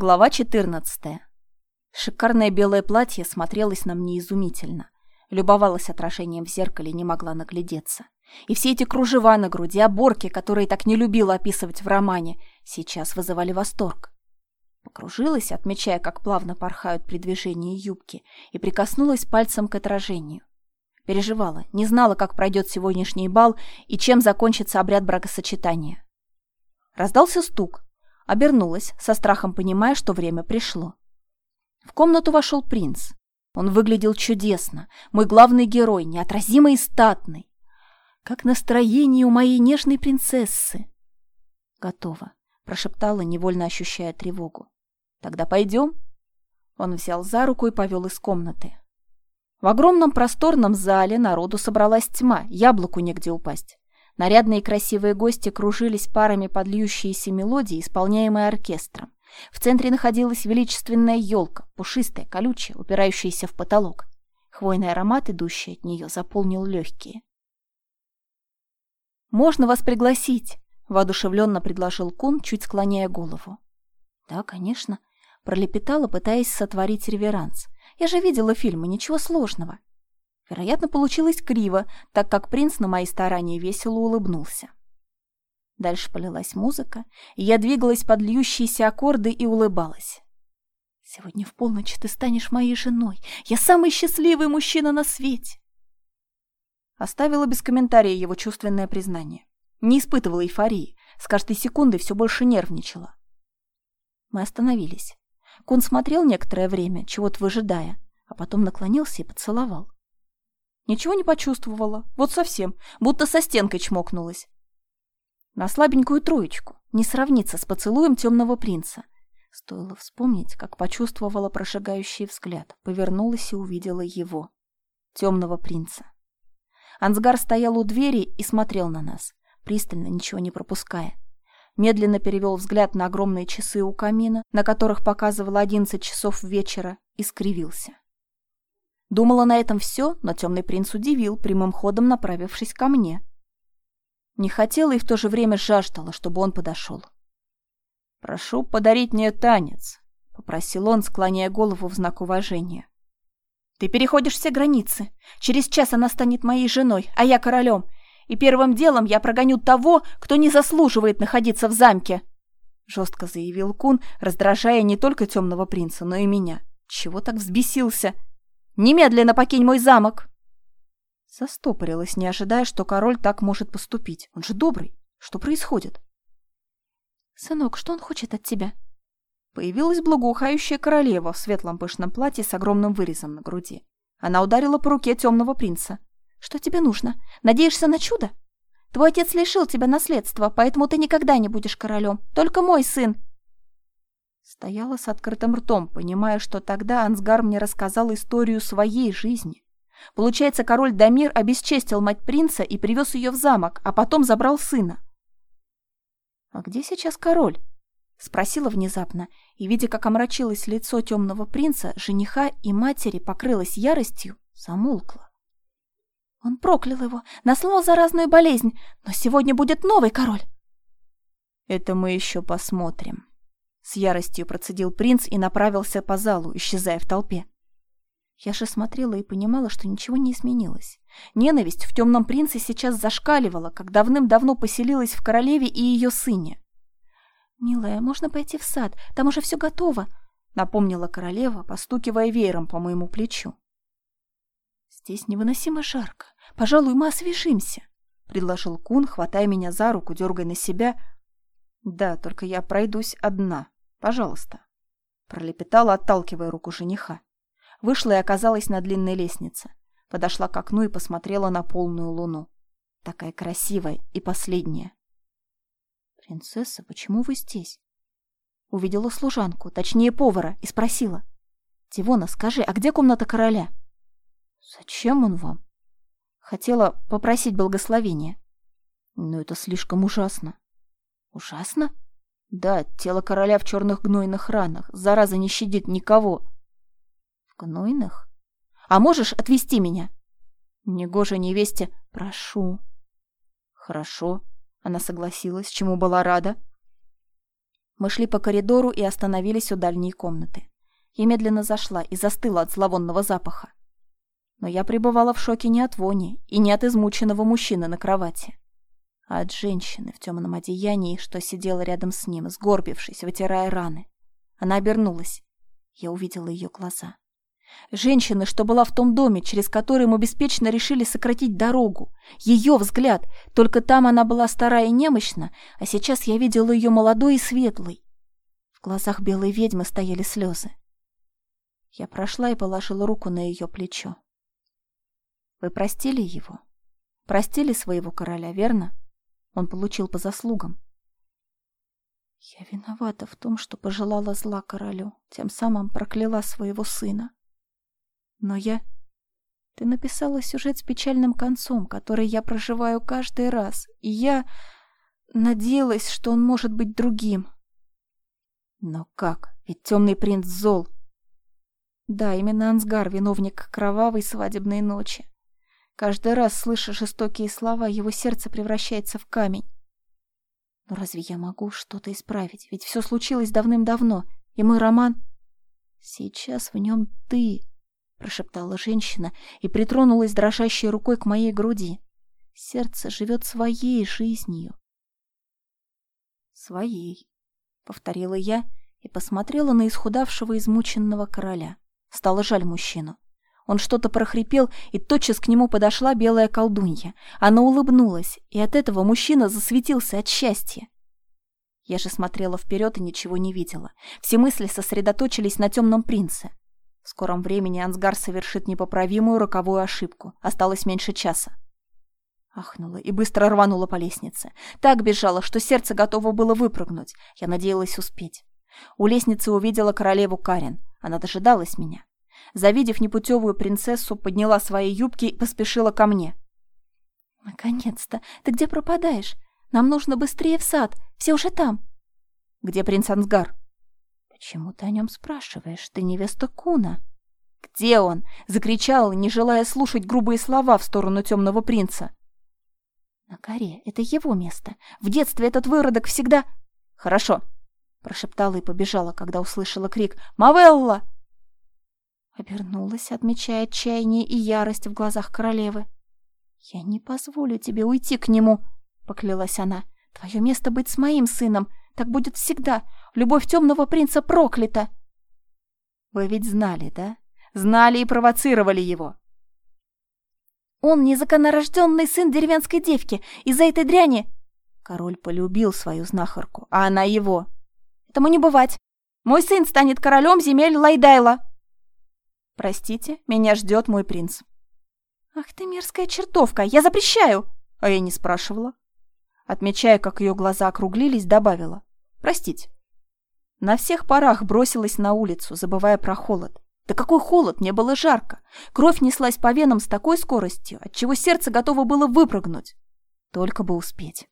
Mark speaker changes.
Speaker 1: Глава 14. Шикарное белое платье смотрелось на мне изумительно. Любовалась отражением в зеркале, не могла наглядеться. И все эти кружева на груди, оборки, которые так не любила описывать в романе, сейчас вызывали восторг. Покружилась, отмечая, как плавно порхают при движении юбки, и прикоснулась пальцем к отражению. Переживала, не знала, как пройдет сегодняшний бал и чем закончится обряд бракосочетания. Раздался стук, Обернулась, со страхом понимая, что время пришло. В комнату вошел принц. Он выглядел чудесно. Мой главный герой, неотразимый и статный. Как настроение у моей нежной принцессы. Готово, прошептала, невольно ощущая тревогу. Тогда пойдем. Он взял за руку и повел из комнаты. В огромном просторном зале народу собралась тьма, яблоку негде упасть. Нарядные красивые гости кружились парами под льющиеся мелодии, исполняемые оркестром. В центре находилась величественная елка, пушистая, колючая, упирающаяся в потолок. Хвойный аромат, идущий от нее, заполнил легкие. «Можно вас пригласить?» — воодушевленно предложил Кун, чуть склоняя голову. «Да, конечно», — пролепетала, пытаясь сотворить реверанс. «Я же видела фильмы, ничего сложного». Вероятно, получилось криво, так как принц на мои старания весело улыбнулся. Дальше полилась музыка, и я двигалась под льющиеся аккорды и улыбалась. «Сегодня в полночь ты станешь моей женой. Я самый счастливый мужчина на свете!» Оставила без комментария его чувственное признание. Не испытывала эйфории, с каждой секундой все больше нервничала. Мы остановились. Кун смотрел некоторое время, чего-то выжидая, а потом наклонился и поцеловал. Ничего не почувствовала. Вот совсем. Будто со стенкой чмокнулась. На слабенькую троечку. Не сравнится с поцелуем темного принца. Стоило вспомнить, как почувствовала прожигающий взгляд. Повернулась и увидела его. Темного принца. Ансгар стоял у двери и смотрел на нас, пристально, ничего не пропуская. Медленно перевел взгляд на огромные часы у камина, на которых показывало одиннадцать часов вечера, и скривился. Думала на этом все, но темный принц удивил, прямым ходом направившись ко мне. Не хотела и в то же время жаждала, чтобы он подошел. «Прошу подарить мне танец», — попросил он, склоняя голову в знак уважения. «Ты переходишь все границы. Через час она станет моей женой, а я королем. И первым делом я прогоню того, кто не заслуживает находиться в замке», — жестко заявил Кун, раздражая не только темного принца, но и меня. «Чего так взбесился?» Немедленно покинь мой замок!» Застопорилась, не ожидая, что король так может поступить. Он же добрый. Что происходит? «Сынок, что он хочет от тебя?» Появилась благоухающая королева в светлом пышном платье с огромным вырезом на груди. Она ударила по руке темного принца. «Что тебе нужно? Надеешься на чудо? Твой отец лишил тебя наследства, поэтому ты никогда не будешь королем. Только мой сын. Стояла с открытым ртом, понимая, что тогда Ансгар мне рассказал историю своей жизни. Получается, король Дамир обесчестил мать принца и привез ее в замок, а потом забрал сына. «А где сейчас король?» — спросила внезапно, и, видя, как омрачилось лицо темного принца, жениха и матери покрылось яростью, замолкла. Он проклял его, наслал заразную болезнь, но сегодня будет новый король. «Это мы еще посмотрим», с яростью процедил принц и направился по залу, исчезая в толпе. Я же смотрела и понимала, что ничего не изменилось. Ненависть в темном принце сейчас зашкаливала, как давным-давно поселилась в королеве и ее сыне. «Милая, можно пойти в сад, там уже все готово», — напомнила королева, постукивая веером по моему плечу. «Здесь невыносимо жарко. Пожалуй, мы освежимся», — предложил Кун, хватая меня за руку, дергая на себя. «Да, только я пройдусь одна», Пожалуйста. Пролепетала, отталкивая руку жениха. Вышла и оказалась на длинной лестнице. Подошла к окну и посмотрела на полную луну. Такая красивая и последняя. «Принцесса, почему вы здесь?» Увидела служанку, точнее повара, и спросила. «Тивона, скажи, а где комната короля?» «Зачем он вам?» Хотела попросить благословения. Но это слишком ужасно. «Ужасно?» Да, тело короля в черных гнойных ранах. Зараза не щадит никого. В гнойных? А можешь отвезти меня? Негоже невесте. Прошу. Хорошо. Она согласилась, чему была рада. Мы шли по коридору и остановились у дальней комнаты. Я медленно зашла и застыла от зловонного запаха. Но я пребывала в шоке не от вони и не от измученного мужчины на кровати, а от женщины в темном одеянии, что сидела рядом с ним, сгорбившись, вытирая раны. Она обернулась. Я увидела ее глаза. Женщины, что была в том доме, через который мы беспечно решили сократить дорогу. Ее взгляд. Только там она была старая и немощна, а сейчас я видела ее молодой и светлой. В глазах белой ведьмы стояли слезы. Я прошла и положила руку на ее плечо. Вы простили его? Простили своего короля, верно? Он получил по заслугам. Я виновата в том, что пожелала зла королю, тем самым прокляла своего сына. Но я... Ты написала сюжет с печальным концом, который я проживаю каждый раз, и я надеялась, что он может быть другим. Но как? Ведь темный принц зол. Да, именно Ансгар виновник кровавой свадебной ночи. Каждый раз, слыша жестокие слова, его сердце превращается в камень. Но разве я могу что-то исправить? Ведь все случилось давным-давно, и мой роман... Сейчас в нем ты, прошептала женщина и притронулась дрожащей рукой к моей груди. Сердце живет своей жизнью. Своей, повторила я и посмотрела на исхудавшего измученного короля. Стало жаль мужчину. Он что-то прохрипел, и тотчас к нему подошла белая колдунья. Она улыбнулась, и от этого мужчина засветился от счастья. Я же смотрела вперед и ничего не видела. Все мысли сосредоточились на темном принце. В скором времени Ансгар совершит непоправимую роковую ошибку. Осталось меньше часа. Ахнула и быстро рванула по лестнице. Так бежала, что сердце готово было выпрыгнуть. Я надеялась успеть. У лестницы увидела королеву Карен. Она дожидалась меня. Завидев непутевую принцессу, подняла свои юбки и поспешила ко мне. «Наконец-то! Ты где пропадаешь? Нам нужно быстрее в сад. Все уже там». «Где принц Ансгар?» «Почему ты о нем спрашиваешь? Ты невеста Куна». «Где он?» — закричал, не желая слушать грубые слова в сторону темного принца. «На горе. Это его место. В детстве этот выродок всегда...» «Хорошо», — прошептала и побежала, когда услышала крик «Мавелла!» Обернулась, отмечая отчаяние и ярость в глазах королевы. «Я не позволю тебе уйти к нему», — поклялась она. «Твое место быть с моим сыном. Так будет всегда. Любовь темного принца проклята. Вы ведь знали, да? Знали и провоцировали его. Он незаконнорожденный сын деревенской девки. Из-за этой дряни... Король полюбил свою знахарку, а она его. Этому не бывать. Мой сын станет королем земель Лайдайла. Простите, меня ждет мой принц. Ах ты мерзкая чертовка, я запрещаю. А я не спрашивала. Отмечая, как ее глаза округлились, добавила. Простите. На всех парах бросилась на улицу, забывая про холод. Да какой холод, мне было жарко. Кровь неслась по венам с такой скоростью, отчего сердце готово было выпрыгнуть. Только бы успеть.